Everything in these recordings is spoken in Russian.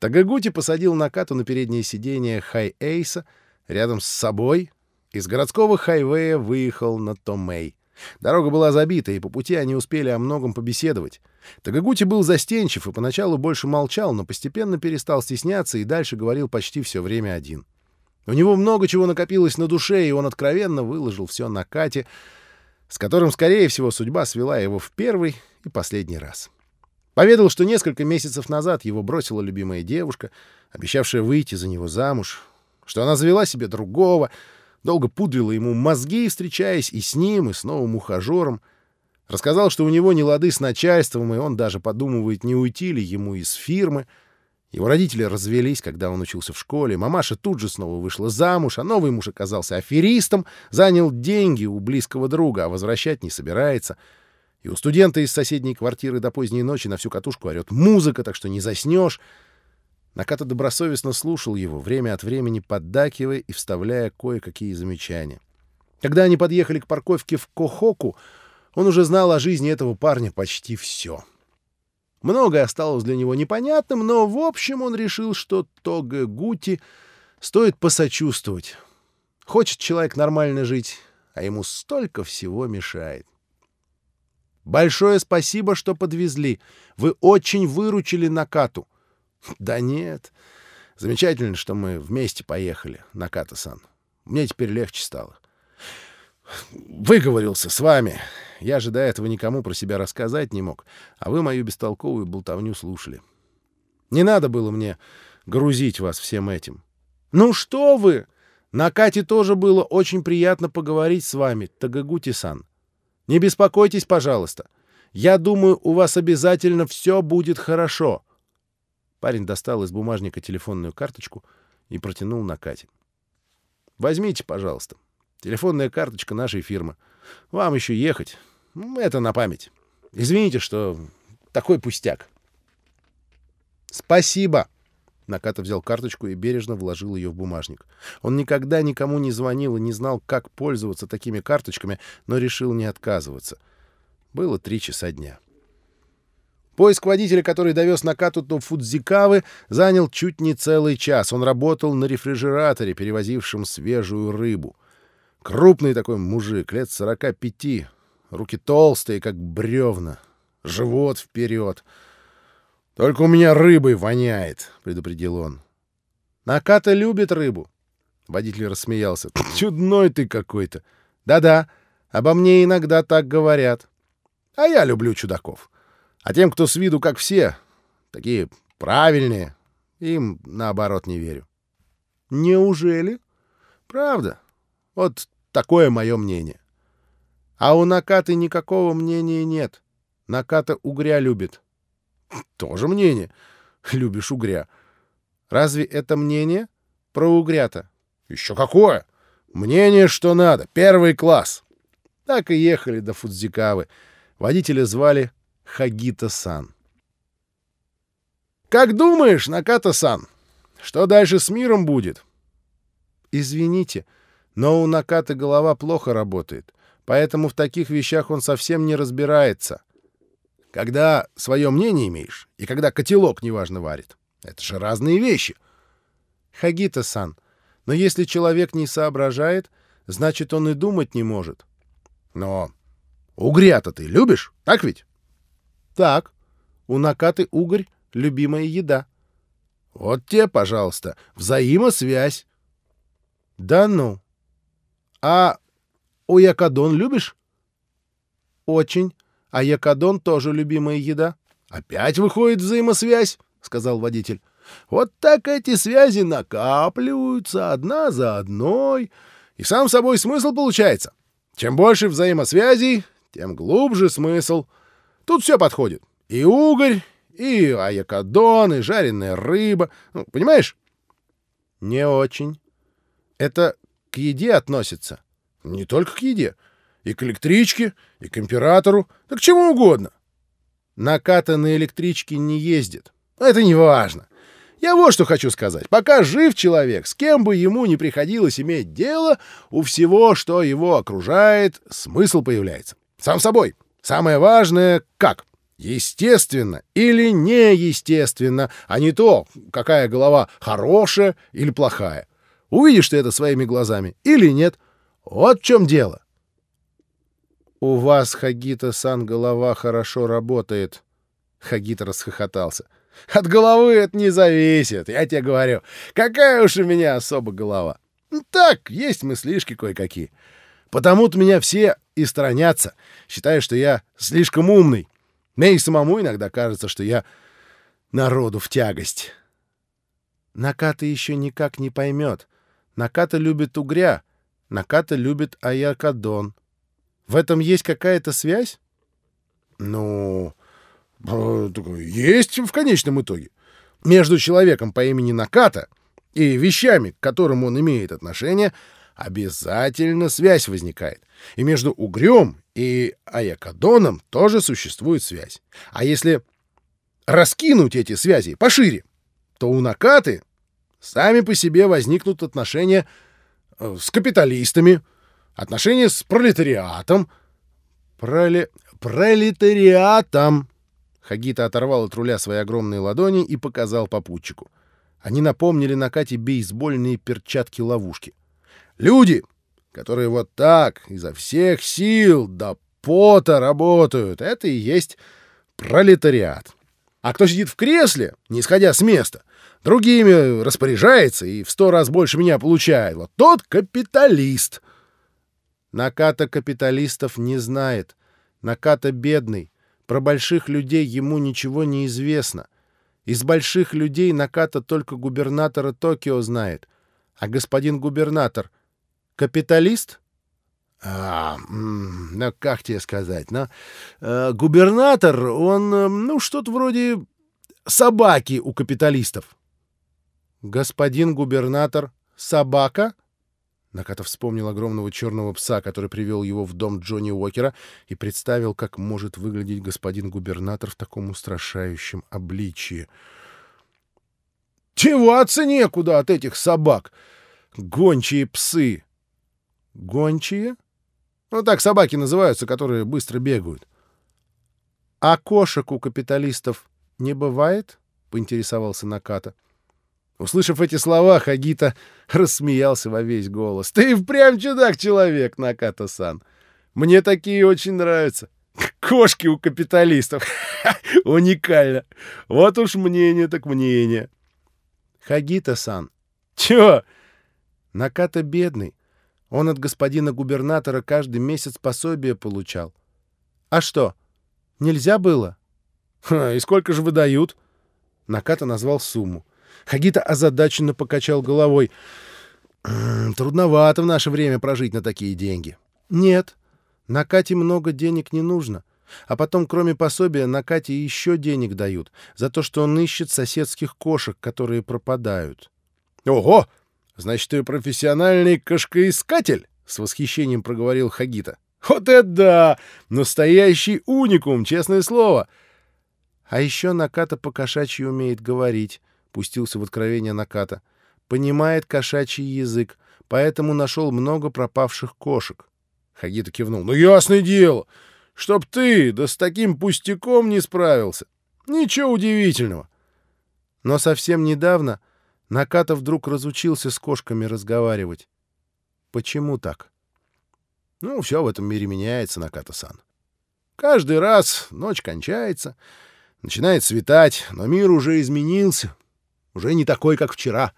Тагагути посадил Накату на переднее сиденье Хай-Эйса рядом с собой и с городского хайвея выехал на Томэй. Дорога была забита, и по пути они успели о многом побеседовать. Тагагути был застенчив и поначалу больше молчал, но постепенно перестал стесняться и дальше говорил почти все время один. У него много чего накопилось на душе, и он откровенно выложил все на Кате, с которым, скорее всего, судьба свела его в первый и последний раз. Поведал, что несколько месяцев назад его бросила любимая девушка, обещавшая выйти за него замуж, что она завела себе другого, долго пудрила ему мозги, встречаясь и с ним, и с новым ухажером. Рассказал, что у него не лады с начальством, и он даже подумывает, не уйти ли ему из фирмы. Его родители развелись, когда он учился в школе. Мамаша тут же снова вышла замуж, а новый муж оказался аферистом, занял деньги у близкого друга, а возвращать не собирается — и у студента из соседней квартиры до поздней ночи на всю катушку орёт музыка, так что не заснешь. Наката добросовестно слушал его, время от времени поддакивая и вставляя кое-какие замечания. Когда они подъехали к парковке в Кохоку, он уже знал о жизни этого парня почти все. Многое осталось для него непонятным, но в общем он решил, что Тога Гути стоит посочувствовать. Хочет человек нормально жить, а ему столько всего мешает. Большое спасибо, что подвезли. Вы очень выручили Накату. Да нет. Замечательно, что мы вместе поехали, Наката-сан. Мне теперь легче стало. Выговорился с вами. Я же до этого никому про себя рассказать не мог, а вы мою бестолковую болтовню слушали. Не надо было мне грузить вас всем этим. Ну что вы! На Кате тоже было очень приятно поговорить с вами, Тагагути-сан. Не беспокойтесь, пожалуйста. Я думаю, у вас обязательно все будет хорошо. Парень достал из бумажника телефонную карточку и протянул на Кате. Возьмите, пожалуйста. Телефонная карточка нашей фирмы. Вам еще ехать. Это на память. Извините, что такой пустяк. Спасибо. Наката взял карточку и бережно вложил ее в бумажник. Он никогда никому не звонил и не знал, как пользоваться такими карточками, но решил не отказываться. Было три часа дня. Поиск водителя, который довез Накату до Фудзикавы, занял чуть не целый час. Он работал на рефрижераторе, перевозившем свежую рыбу. Крупный такой мужик, лет сорока пяти, руки толстые, как бревна, живот вперед — «Только у меня рыбой воняет», — предупредил он. «Наката любит рыбу». Водитель рассмеялся. «Чудной ты какой-то». «Да-да, обо мне иногда так говорят. А я люблю чудаков. А тем, кто с виду как все, такие правильные, им, наоборот, не верю». «Неужели?» «Правда. Вот такое мое мнение. А у Накаты никакого мнения нет. Наката угря любит. Тоже мнение. Любишь угря. Разве это мнение про угря-то? Еще какое? Мнение, что надо. Первый класс. Так и ехали до Фудзикавы. Водителя звали Хагита-сан. «Как думаешь, Наката-сан, что дальше с миром будет?» «Извините, но у Накаты голова плохо работает, поэтому в таких вещах он совсем не разбирается. Когда свое мнение имеешь, и когда котелок неважно варит. Это же разные вещи. Хагита-сан, но если человек не соображает, значит, он и думать не может. Но угря-то ты любишь, так ведь? Так. У Накаты угорь — любимая еда. Вот тебе, пожалуйста, взаимосвязь. Да ну. А уякадон любишь? Очень. А якадон тоже любимая еда. Опять выходит взаимосвязь, сказал водитель. Вот так эти связи накапливаются одна за одной, и сам собой смысл получается. Чем больше взаимосвязей, тем глубже смысл. Тут все подходит. И угорь, и аякадон, и жареная рыба. Ну, понимаешь? Не очень. Это к еде относится? Не только к еде. И к электричке, и к императору, да к чему угодно. Наката на электричке не ездит. Это не важно. Я вот что хочу сказать. Пока жив человек, с кем бы ему ни приходилось иметь дело, у всего, что его окружает, смысл появляется. Сам собой. Самое важное — как. естественно или неестественно, а не то, какая голова хорошая или плохая. Увидишь ты это своими глазами или нет. Вот в чем дело. «У вас, Хагита-сан, голова хорошо работает». Хагита расхохотался. «От головы это не зависит, я тебе говорю. Какая уж у меня особо голова. Так, есть мыслишки кое-какие. Потому-то меня все и сторонятся, считая, что я слишком умный. Мне и самому иногда кажется, что я народу в тягость». Наката еще никак не поймет. Наката любит угря, Наката любит Аякадон. В этом есть какая-то связь? Ну, э, есть в конечном итоге. Между человеком по имени Наката и вещами, к которым он имеет отношение, обязательно связь возникает. И между угрем и аякадоном тоже существует связь. А если раскинуть эти связи пошире, то у Накаты сами по себе возникнут отношения э, с капиталистами, отношения с пролетариатом. Проле... Пролетариатом! Хагита оторвал от руля свои огромные ладони и показал попутчику. Они напомнили на Кате бейсбольные перчатки-ловушки. Люди, которые вот так, изо всех сил, до пота работают, это и есть пролетариат. А кто сидит в кресле, не сходя с места, другими распоряжается и в сто раз больше меня получает, вот тот капиталист. Наката капиталистов не знает. Наката бедный. Про больших людей ему ничего не известно. Из больших людей Наката только губернатора Токио знает. А господин губернатор — капиталист? А, ну, как тебе сказать, ну, э, губернатор, он, ну, что-то вроде собаки у капиталистов. Господин губернатор — собака? Наката вспомнил огромного черного пса, который привел его в дом Джонни Уокера, и представил, как может выглядеть господин губернатор в таком устрашающем обличии. «Деваться некуда от этих собак! Гончие псы!» «Гончие?» «Ну, так собаки называются, которые быстро бегают». «А кошек у капиталистов не бывает?» — поинтересовался Наката. — Услышав эти слова, Хагита рассмеялся во весь голос. «Ты впрямь чудак-человек, Наката-сан. Мне такие очень нравятся. Кошки у капиталистов. Уникально. Вот уж мнение так мнение». «Хагита-сан». «Чё?» «Наката бедный. Он от господина губернатора каждый месяц пособие получал. А что, нельзя было?» «И сколько же выдают?» Наката назвал сумму. Хагита озадаченно покачал головой. «Трудновато в наше время прожить на такие деньги». «Нет, на Кате много денег не нужно. А потом, кроме пособия, на Кате еще денег дают за то, что он ищет соседских кошек, которые пропадают». «Ого! Значит, ты профессиональный кошкоискатель?» — с восхищением проговорил Хагита. «Вот это да! Настоящий уникум, честное слово!» А еще Наката по-кошачьи умеет говорить. — пустился в откровение Наката. «Понимает кошачий язык, поэтому нашел много пропавших кошек». Хагита кивнул. «Ну, ясное дело! Чтоб ты, да с таким пустяком не справился! Ничего удивительного!» Но совсем недавно Наката вдруг разучился с кошками разговаривать. Почему так? Ну, все в этом мире меняется, Наката-сан. Каждый раз ночь кончается, начинает светать, но мир уже изменился, уже не такой, как вчера.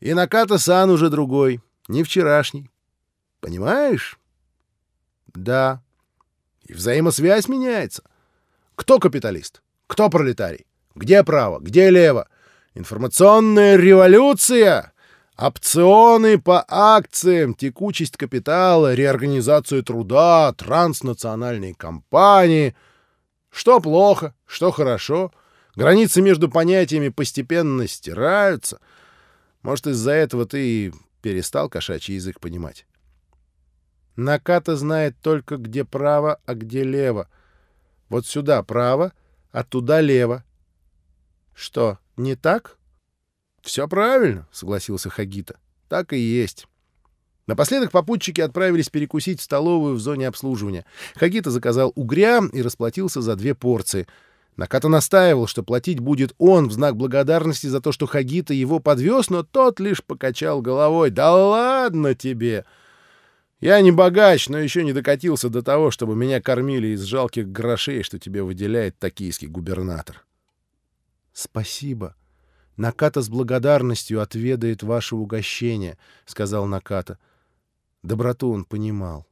И Наката-сан уже другой, не вчерашний. Понимаешь? Да. И взаимосвязь меняется. Кто капиталист? Кто пролетарий? Где право? Где лево? Информационная революция! Опционы по акциям, текучесть капитала, реорганизацию труда, транснациональные компании. Что плохо, что хорошо — Границы между понятиями постепенно стираются. Может, из-за этого ты перестал кошачий язык понимать. Наката знает только, где право, а где лево. Вот сюда право, а туда лево. Что, не так? Все правильно, согласился Хагита. Так и есть. Напоследок попутчики отправились перекусить в столовую в зоне обслуживания. Хагита заказал угря и расплатился за две порции — Наката настаивал, что платить будет он в знак благодарности за то, что Хагита его подвез, но тот лишь покачал головой. «Да ладно тебе! Я не богач, но еще не докатился до того, чтобы меня кормили из жалких грошей, что тебе выделяет токийский губернатор». «Спасибо. Наката с благодарностью отведает ваше угощение», — сказал Наката. Доброту он понимал.